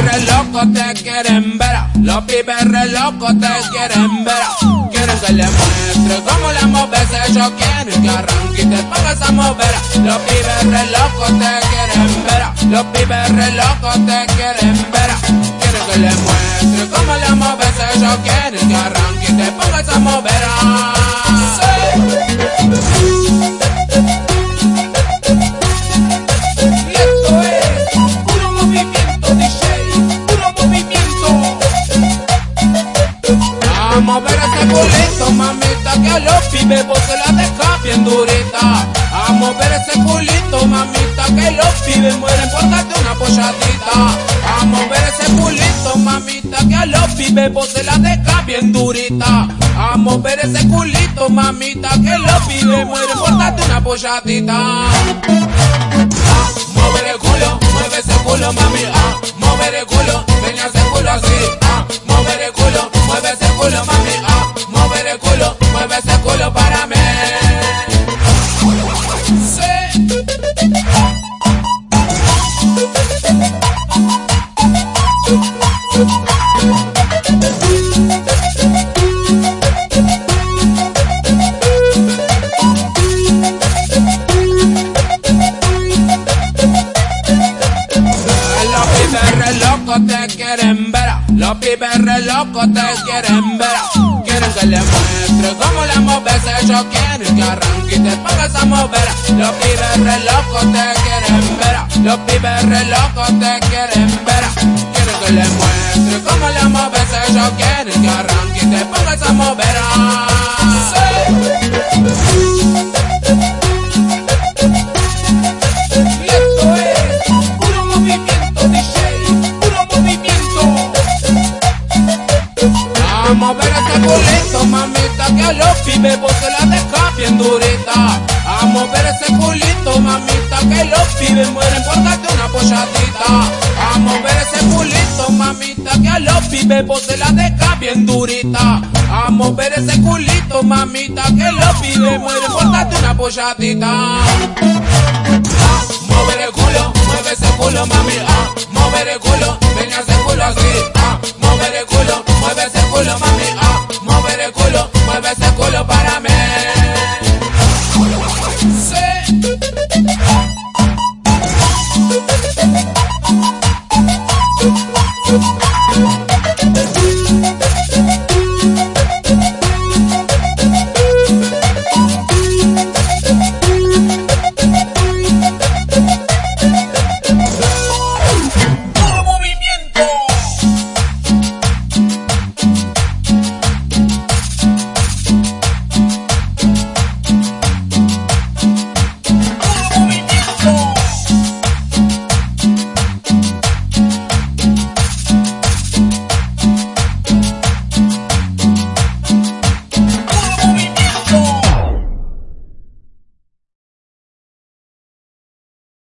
re locos te quieren ver, los pibes re locos te quieren ver. Quieren que le muestre cómo la moves, ellos quieren que arranque y te pongas a mover. Los pibes re locos te quieren ver, los pibes re locos te quieren ver. Quieren que le muestre cómo la moves, ellos quieren que arranque y te pongas a mover. A ver ese culito, mamita, que a los pibes se la dejas bien durita. A ver ese culito, mamita, que los pibes mueren por una polladita. A ver ese culito, mamita, que a los pibes vos se la dejas bien durita. A ver ese culito, mamita, que los pibes mueren por una polladita. Ah, mover el culo, mueve ese culo, mami, ah, mover el culo, ven hace culo así, culo, mami, ah, mover el culo, mueve ese culo para mí. Los re locos te quieren los pibes re locos te quieren ver. Quieren que le muestre cómo la moves, ellos quieren que arranque y te pongas a mover. Los pibes re locos te quieren ver, los pibes re locos te quieren ver. Quieren que le muestre cómo la moves, ellos quieren que arranque y te pongas a mover. A los pibes vos se la dejas bien durita. A ver ese culito, mamita, que los pibes mueren por darte una polladita. A ver ese culito, mamita, que a los pibes se la dejas bien durita. A ver ese culito, mamita, que los pibes mueren por darte una polladita. Mover mover ah, mover el culo, mueve ese culo, mami,